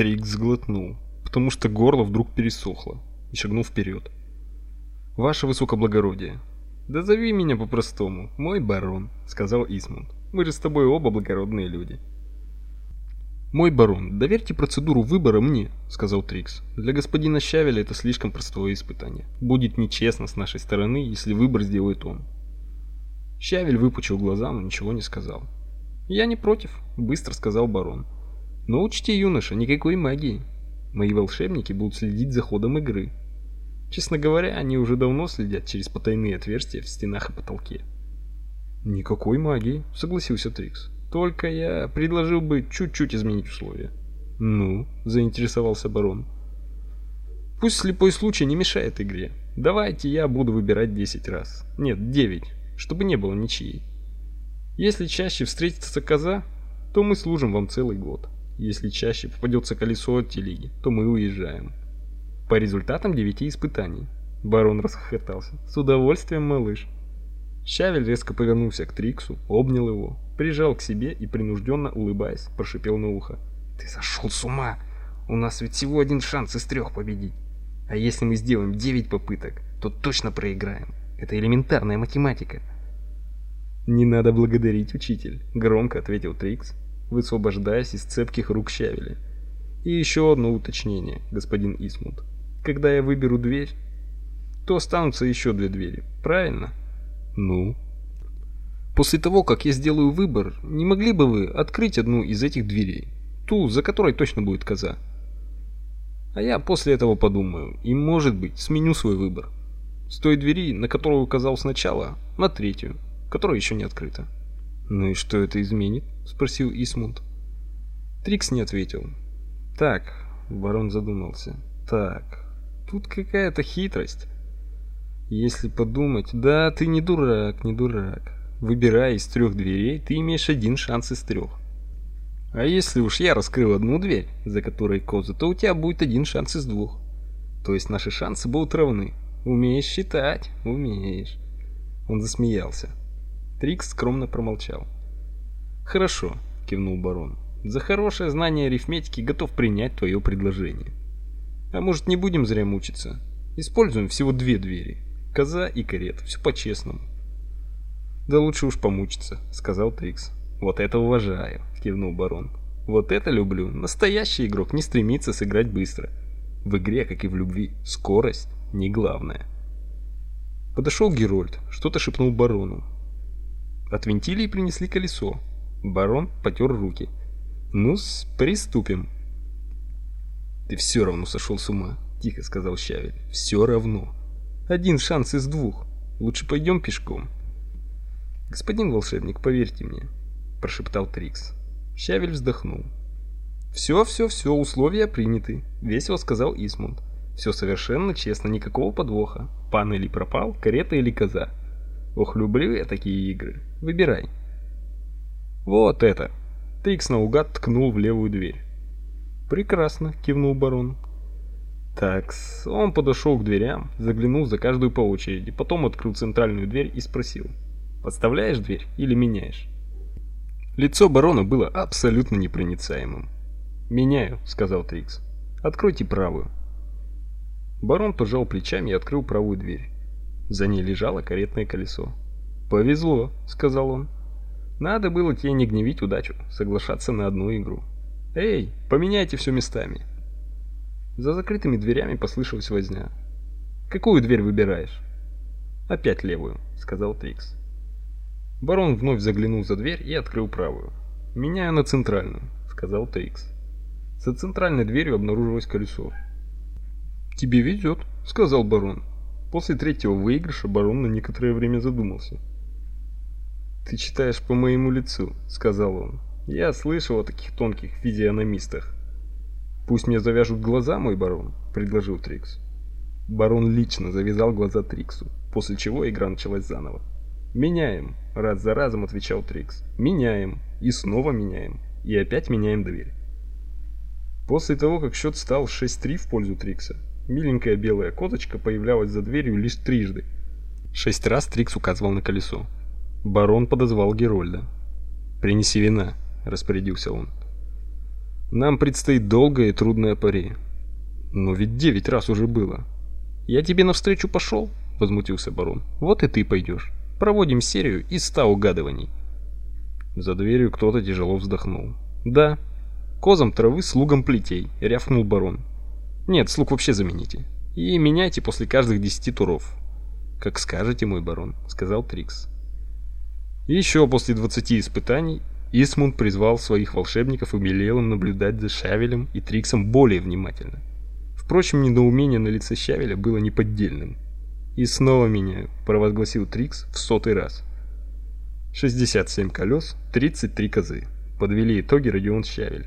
Трикс сглотнул, потому что горло вдруг пересохло, и шагнул вперед. «Ваше высокоблагородие!» «Да зови меня по-простому, мой барон», — сказал Исмунд. «Мы же с тобой оба благородные люди». «Мой барон, доверьте процедуру выбора мне», — сказал Трикс. «Для господина Щавеля это слишком простое испытание. Будет нечестно с нашей стороны, если выбор сделает он». Щавель выпучил глаза, но ничего не сказал. «Я не против», — быстро сказал барон. «Но учти, юноша, никакой магии. Мои волшебники будут следить за ходом игры. Честно говоря, они уже давно следят через потайные отверстия в стенах и потолке». «Никакой магии», — согласился Трикс. «Только я предложил бы чуть-чуть изменить условия». «Ну?» — заинтересовался барон. «Пусть слепой случай не мешает игре. Давайте я буду выбирать 10 раз. Нет, 9, чтобы не было ничьей. Если чаще встретится коза, то мы служим вам целый год. Если чаще попадется колесо от телеги, то мы уезжаем. По результатам девяти испытаний. Барон расхохотался. С удовольствием, малыш. Щавель резко повернулся к Триксу, обнял его, прижал к себе и принужденно улыбаясь, прошипел на ухо: "Ты сошел с ума? У нас ведь всего один шанс из трех победить. А если мы сделаем девять попыток, то точно проиграем. Это элементарная математика". «Не надо благодарить, учитель», — громко ответил Трикс, высвобождаясь из цепких рук Щавеля. «И еще одно уточнение, господин Исмут. Когда я выберу дверь, то останутся еще две двери, правильно?» «Ну?» «После того, как я сделаю выбор, не могли бы вы открыть одну из этих дверей? Ту, за которой точно будет коза?» «А я после этого подумаю и, может быть, сменю свой выбор. С той двери, на которую указал сначала, на третью, которая еще не открыта. Ну и что это изменит? спросил Исмунд. Трикс не ответил. Так, барон задумался. Так, тут какая-то хитрость. Если подумать, да, ты не дурак, не дурак. Выбирая из трех дверей, ты имеешь один шанс из трех. А если уж я раскрыл одну дверь, за которой коза, то у тебя будет один шанс из двух. То есть наши шансы будут равны. Умеешь считать, умеешь. Он засмеялся. Трикс скромно промолчал. «Хорошо», — кивнул барон. «За хорошее знание арифметики готов принять твое предложение. А может, не будем зря мучиться? Используем всего две двери. Коза и карета. Все по-честному». «Да лучше уж помучиться», — сказал Трикс. «Вот это уважаю», — кивнул барон. «Вот это люблю. Настоящий игрок не стремится сыграть быстро. В игре, как и в любви, скорость не главное». Подошел Герольд, что-то шепнул барону. Отвинтили и принесли колесо. Барон потер руки. ну приступим. Ты все равно сошел с ума, тихо сказал Щавель. Все равно. Один шанс из двух. Лучше пойдем пешком. Господин волшебник, поверьте мне, прошептал Трикс. Щавель вздохнул. Все, все, все, условия приняты, весело сказал Исмунд. Все совершенно честно, никакого подвоха. Пан или пропал, карета или коза. Ох, люблю я такие игры. Выбирай. Вот это. Трикс наугад ткнул в левую дверь. Прекрасно, кивнул барон. Такс, он подошел к дверям, заглянул за каждую по очереди, потом открыл центральную дверь и спросил: "Подставляешь дверь или меняешь?" Лицо барона было абсолютно непроницаемым. "Меняю", сказал Трикс. "Откройте правую". Барон пожал плечами и открыл правую дверь. За ней лежало каретное колесо. «Повезло», — сказал он. «Надо было тебе не гневить удачу, соглашаться на одну игру. Эй, поменяйте все местами». За закрытыми дверями послышалась возня. «Какую дверь выбираешь?» «Опять левую», — сказал Трикс. Барон вновь заглянул за дверь и открыл правую. «Меняю на центральную», — сказал Трикс. За центральной дверью обнаружилось колесо. «Тебе везет», — сказал барон. После третьего выигрыша барон на некоторое время задумался. «Ты читаешь по моему лицу», — сказал он. «Я слышал о таких тонких физиономистах». «Пусть мне завяжут глаза, мой барон», — предложил Трикс. Барон лично завязал глаза Триксу, после чего игра началась заново. «Меняем», — раз за разом отвечал Трикс. «Меняем. И снова меняем. И опять меняем дверь». После того, как счет стал 6-3 в пользу Трикса, Миленькая белая козочка появлялась за дверью лишь трижды. Шесть раз Трикс указывал на колесо. Барон подозвал Герольда. "Принеси вина", распорядился он. Нам предстоит долгая и трудная пари. Но ведь девять раз уже было. Я тебе навстречу пошел, возмутился барон. Вот и ты пойдешь. Проводим серию из ста угадываний. За дверью кто-то тяжело вздохнул. Да, козам травы, слугам плетей, рявкнул барон. Нет, слуг вообще замените. И меняйте после каждых десяти туров. Как скажете, мой барон, сказал Трикс. И еще после двадцати испытаний Исмунд призвал своих волшебников и велел им наблюдать за Шавелем и Триксом более внимательно. Впрочем, недоумение на лице Щавеля было неподдельным. «И снова меня», — провозгласил Трикс в сотый раз. 67 колес, 33 козы. Подвели итоги Родион Щавель.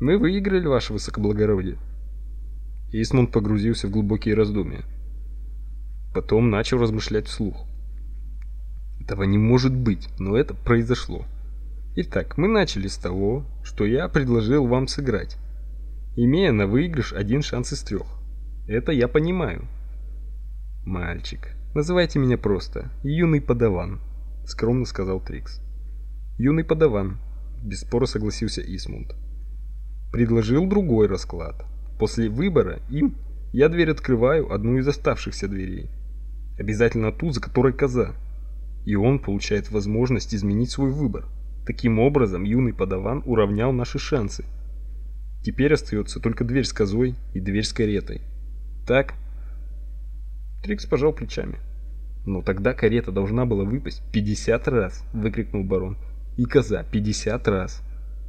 «Мы выиграли, ваше высокоблагородие». Исмунд погрузился в глубокие раздумья. Потом начал размышлять вслух. Этого не может быть, но это произошло. Итак, мы начали с того, что я предложил вам сыграть имея на выигрыш один шанс из трех. Это я понимаю. Мальчик, называйте меня просто юный подаван, скромно сказал Трикс. Юный подаван, без спора согласился Исмунд. Предложил другой расклад. После выбора им я дверь открываю, одну из оставшихся дверей. Обязательно ту, за которой коза. И он получает возможность изменить свой выбор. Таким образом, юный подаван уравнял наши шансы. Теперь остается только дверь с козой и дверь с каретой. Так? Трикс пожал плечами. Но тогда карета должна была выпасть 50 раз, выкрикнул барон. И коза 50 раз.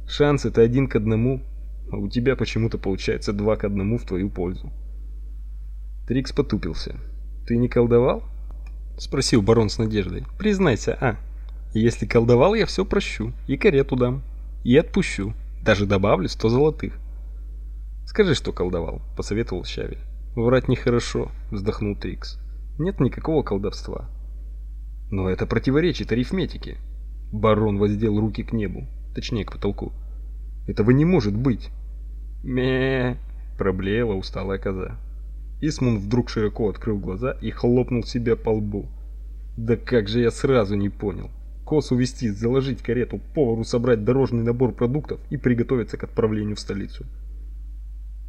Шанс это один к одному, а у тебя почему-то получается два к одному в твою пользу. Трикс потупился. Ты не колдовал? спросил барон с надеждой. Признайся, а? Если колдовал, я все прощу и карету дам и отпущу, даже добавлю сто золотых. Скажи, что колдовал, посоветовал Щавель. Врать нехорошо, вздохнул Трикс. Нет никакого колдовства. Но это противоречит арифметике. Барон воздел руки к небу, точнее к потолку. Этого не может быть. Ме, проблеяла усталая коза. Исмун вдруг широко открыл глаза и хлопнул себя по лбу. Да как же я сразу не понял. Кос увести, заложить карету, повару собрать дорожный набор продуктов и приготовиться к отправлению в столицу.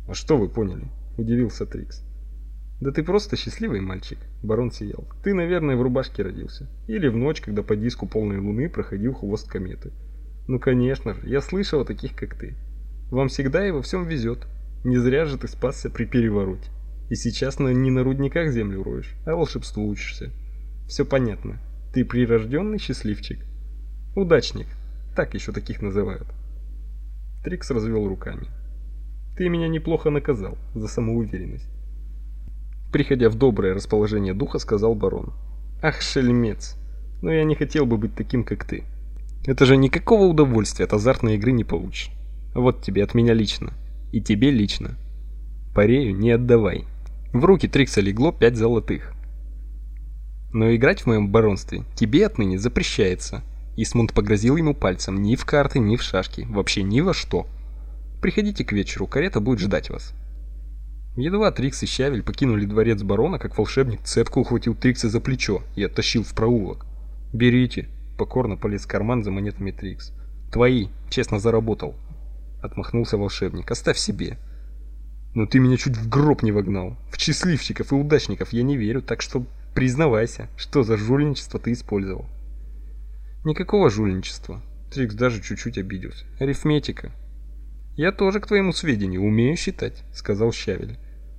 А что вы поняли? удивился Трикс. Да ты просто счастливый мальчик, барон сиял. Ты, наверное, в рубашке родился или в ночь, когда по диску полной луны проходил хвост кометы. Ну, конечно же, я слышал о таких, как ты. Вам всегда и во всем везет. Не зря же ты спасся при перевороте. И сейчас на не на рудниках землю роешь, а волшебству учишься. Все понятно. Ты прирожденный счастливчик. Удачник. Так еще таких называют. Трикс развел руками. Ты меня неплохо наказал за самоуверенность. Приходя в доброе расположение духа, сказал барон. Ах, шельмец. Но я не хотел бы быть таким, как ты. Это же никакого удовольствия от азартной игры не получишь. Вот тебе от меня лично. И тебе лично. Парею не отдавай. В руки Трикса легло пять золотых. Но играть в моем баронстве тебе отныне запрещается. Исмунд погрозил ему пальцем ни в карты, ни в шашки, вообще ни во что. Приходите к вечеру, карета будет ждать вас. Едва Трикс и Щавель покинули дворец барона, как волшебник цепко ухватил Трикса за плечо и оттащил в проулок. «Берите», — покорно полез в карман за монетами Трикс. «Твои, честно заработал», — отмахнулся волшебник. «Оставь себе». «Но ты меня чуть в гроб не вогнал. В счастливчиков и удачников я не верю, так что признавайся, что за жульничество ты использовал». «Никакого жульничества». Трикс даже чуть-чуть обиделся. «Арифметика. Я тоже, к твоему сведению, умею считать, сказал Щавель.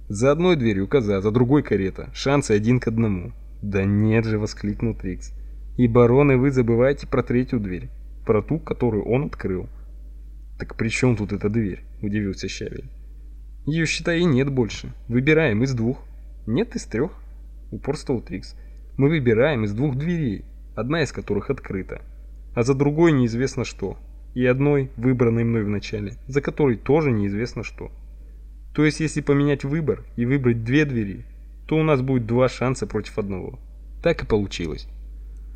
За одной дверью коза, за другой карета. Шансы один к одному. Да нет же, воскликнул Трикс. И бароны, вы забываете про третью дверь, про ту, которую он открыл. Так при чем тут эта дверь? удивился Щавель. Ее, считай, и нет больше. Выбираем из двух. Нет из трех. упорствовал Трикс. Мы выбираем из двух дверей, одна из которых открыта, а за другой неизвестно что и одной, выбранной мной в начале, за которой тоже неизвестно что. То есть, если поменять выбор и выбрать две двери, то у нас будет два шанса против одного. Так и получилось.